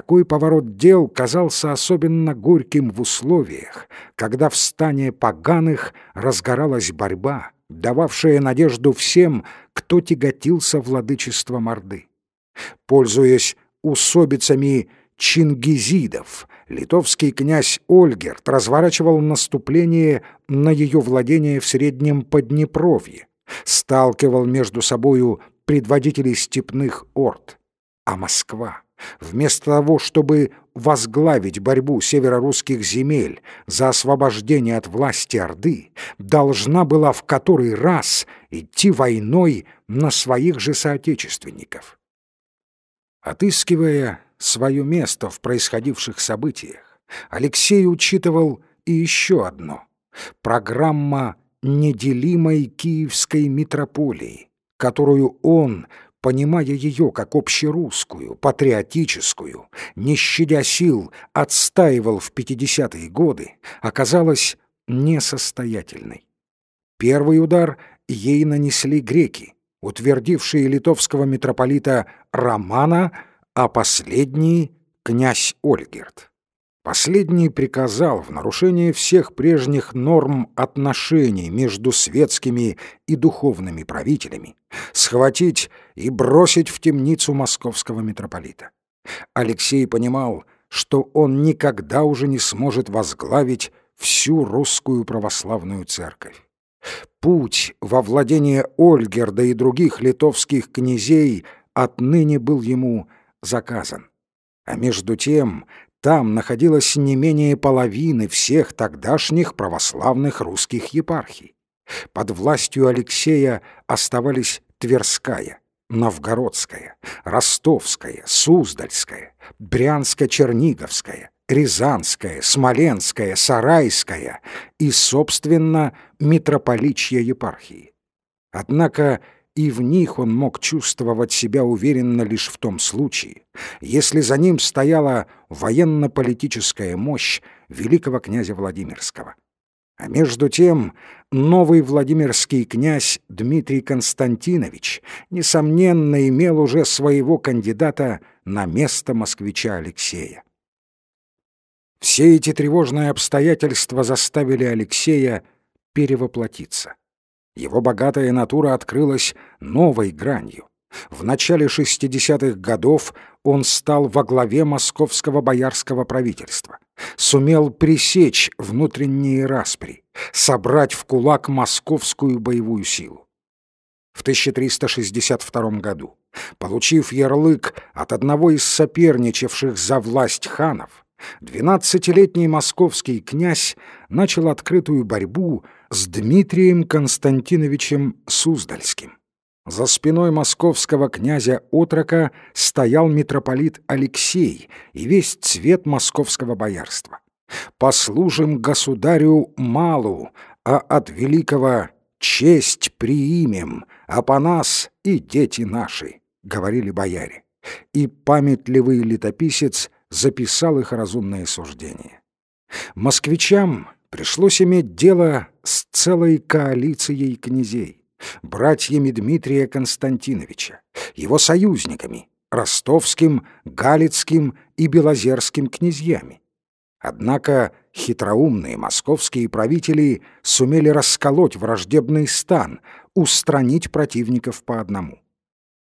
Такой поворот дел казался особенно горьким в условиях, когда в стане поганых разгоралась борьба, дававшая надежду всем, кто тяготился владычеством Орды. Пользуясь усобицами чингизидов, литовский князь Ольгерт разворачивал наступление на ее владение в Среднем Поднепровье, сталкивал между собою предводителей степных орд. А Москва, вместо того, чтобы возглавить борьбу северорусских земель за освобождение от власти Орды, должна была в который раз идти войной на своих же соотечественников. Отыскивая свое место в происходивших событиях, Алексей учитывал и еще одно — программа неделимой киевской митрополии, которую он понимая ее как общерусскую, патриотическую, не щадя сил, отстаивал в 50-е годы, оказалась несостоятельной. Первый удар ей нанесли греки, утвердившие литовского митрополита Романа, а последний — князь Ольгерт. Последний приказал в нарушение всех прежних норм отношений между светскими и духовными правителями схватить и бросить в темницу московского митрополита. Алексей понимал, что он никогда уже не сможет возглавить всю русскую православную церковь. Путь во владение Ольгерда и других литовских князей отныне был ему заказан. А между тем там находилось не менее половины всех тогдашних православных русских епархий. Под властью Алексея оставались Тверская, Новгородская, Ростовская, Суздальская, Брянско-Черниговская, Рязанская, Смоленская, Сарайская и, собственно, митрополичья епархии. Однако и в них он мог чувствовать себя уверенно лишь в том случае, если за ним стояла военно-политическая мощь великого князя Владимирского. А между тем новый Владимирский князь Дмитрий Константинович, несомненно, имел уже своего кандидата на место москвича Алексея. Все эти тревожные обстоятельства заставили Алексея перевоплотиться. Его богатая натура открылась новой гранью. В начале 60-х годов он стал во главе московского боярского правительства, сумел пресечь внутренние распри, собрать в кулак московскую боевую силу. В 1362 году, получив ярлык от одного из соперничавших за власть ханов, Двенадцатилетний московский князь начал открытую борьбу с Дмитрием Константиновичем Суздальским. За спиной московского князя Отрока стоял митрополит Алексей и весь цвет московского боярства. «Послужим государю малу, а от великого честь приимем, а по нас и дети наши», — говорили бояре. И памятливый летописец записал их разумное суждение. Москвичам пришлось иметь дело с целой коалицией князей, братьями Дмитрия Константиновича, его союзниками, ростовским, галицким и белозерским князьями. Однако хитроумные московские правители сумели расколоть враждебный стан, устранить противников по одному.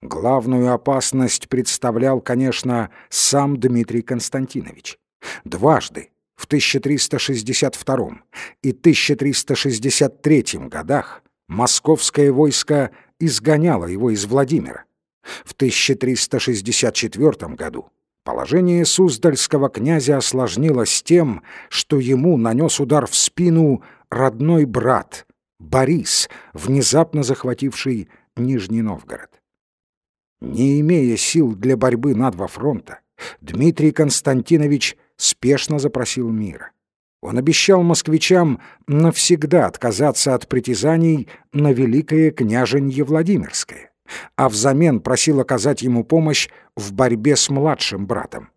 Главную опасность представлял, конечно, сам Дмитрий Константинович. Дважды, в 1362 и 1363 годах, московское войско изгоняло его из Владимира. В 1364 году положение Суздальского князя осложнилось тем, что ему нанес удар в спину родной брат Борис, внезапно захвативший Нижний Новгород. Не имея сил для борьбы на два фронта, Дмитрий Константинович спешно запросил мира. Он обещал москвичам навсегда отказаться от притязаний на великое княженье Владимирское, а взамен просил оказать ему помощь в борьбе с младшим братом.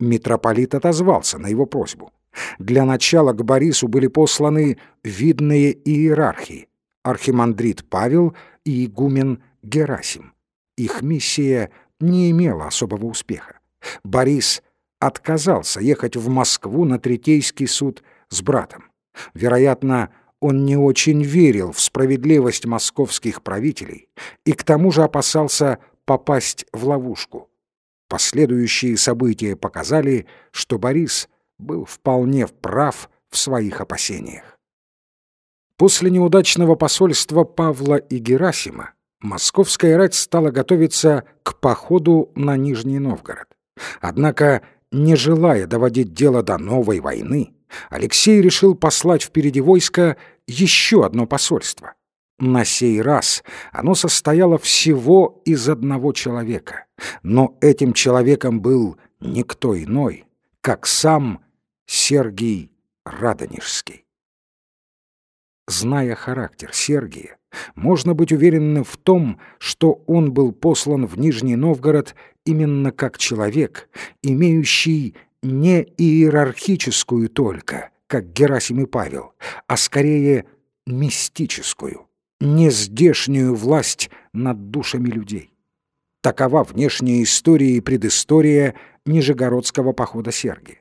Митрополит отозвался на его просьбу. Для начала к Борису были посланы видные иерархи — архимандрит Павел и игумен Герасим их миссия не имела особого успеха. Борис отказался ехать в Москву на Третейский суд с братом. Вероятно, он не очень верил в справедливость московских правителей и к тому же опасался попасть в ловушку. Последующие события показали, что Борис был вполне прав в своих опасениях. После неудачного посольства Павла и Герасима московская рать стала готовиться к походу на Нижний Новгород. Однако, не желая доводить дело до новой войны, Алексей решил послать впереди войска еще одно посольство. На сей раз оно состояло всего из одного человека, но этим человеком был никто иной, как сам Сергий Радонежский. Зная характер Сергия, можно быть уверенным в том, что он был послан в Нижний Новгород именно как человек, имеющий не иерархическую только, как Герасим и Павел, а скорее мистическую, нездешнюю власть над душами людей. Такова внешняя история и предыстория Нижегородского похода Сергия.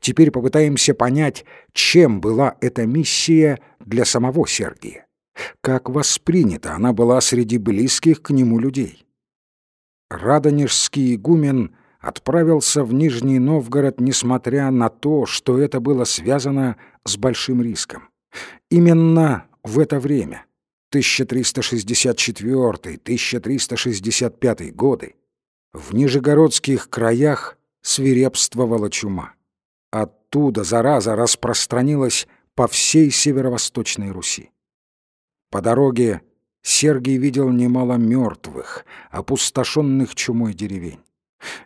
Теперь попытаемся понять, чем была эта миссия для самого Сергия. Как воспринята она была среди близких к нему людей. Радонежский игумен отправился в Нижний Новгород, несмотря на то, что это было связано с большим риском. Именно в это время, 1364-1365 годы, в Нижегородских краях свирепствовала чума. Оттуда зараза распространилась по всей северо-восточной Руси. По дороге Сергий видел немало мертвых, опустошенных чумой деревень.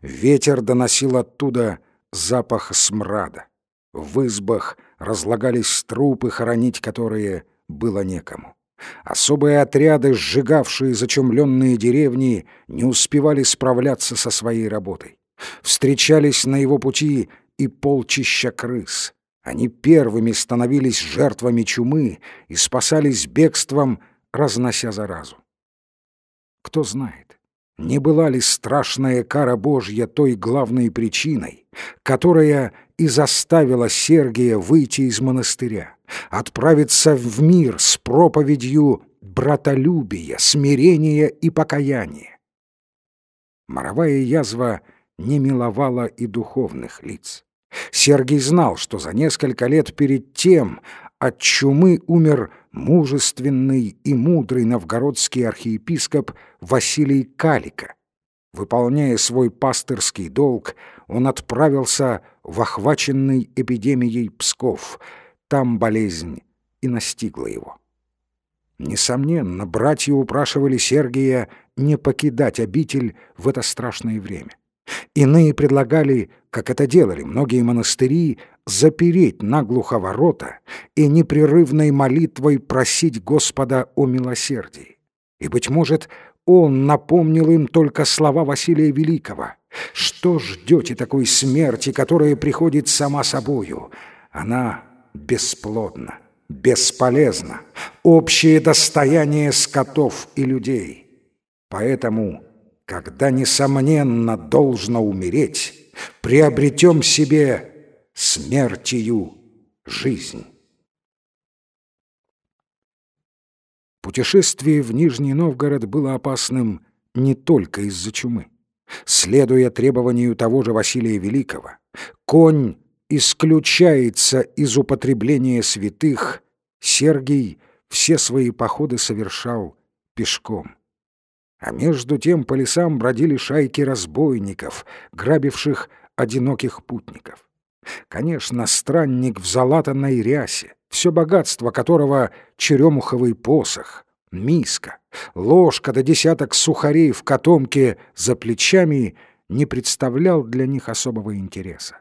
Ветер доносил оттуда запах смрада. В избах разлагались трупы, хоронить которые было некому. Особые отряды, сжигавшие зачумленные деревни, не успевали справляться со своей работой. Встречались на его пути и полчища крыс. Они первыми становились жертвами чумы и спасались бегством, разнося заразу. Кто знает, не была ли страшная кара Божья той главной причиной, которая и заставила Сергия выйти из монастыря, отправиться в мир с проповедью братолюбия, смирения и покаяния. Моровая язва не миловала и духовных лиц. Сергий знал, что за несколько лет перед тем от чумы умер мужественный и мудрый новгородский архиепископ Василий Калика. Выполняя свой пастырский долг, он отправился в охваченный эпидемией Псков. Там болезнь и настигла его. Несомненно, братья упрашивали Сергия не покидать обитель в это страшное время. Иные предлагали, как это делали многие монастыри, запереть наглухо ворота и непрерывной молитвой просить Господа о милосердии. И, быть может, он напомнил им только слова Василия Великого. «Что ждете такой смерти, которая приходит сама собою? Она бесплодна, бесполезна, общее достояние скотов и людей. Поэтому когда, несомненно, должно умереть, приобретем себе смертью жизнь. Путешествие в Нижний Новгород было опасным не только из-за чумы. Следуя требованию того же Василия Великого, конь исключается из употребления святых, Сергий все свои походы совершал пешком. А между тем по лесам бродили шайки разбойников, грабивших одиноких путников. Конечно, странник в залатанной рясе, все богатство которого — черемуховый посох, миска, ложка да десяток сухарей в котомке за плечами не представлял для них особого интереса.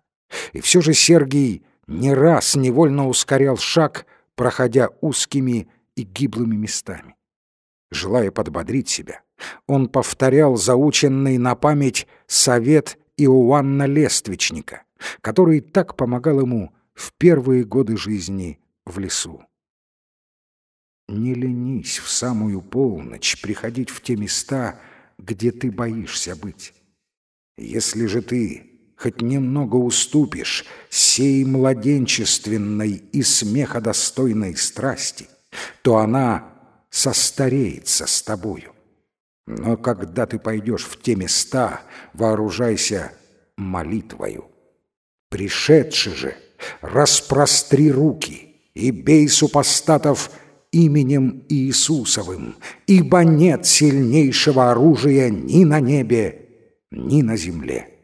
И все же Сергий не раз невольно ускорял шаг, проходя узкими и гиблыми местами. Желая подбодрить себя, он повторял заученный на память совет Иоанна Лествичника, который так помогал ему в первые годы жизни в лесу. Не ленись в самую полночь приходить в те места, где ты боишься быть. Если же ты хоть немного уступишь сей младенчественной и смеходостойной страсти, то она состареется с тобою. Но когда ты пойдешь в те места, вооружайся молитвою. Пришедши же, распростри руки и бей супостатов именем Иисусовым, ибо нет сильнейшего оружия ни на небе, ни на земле.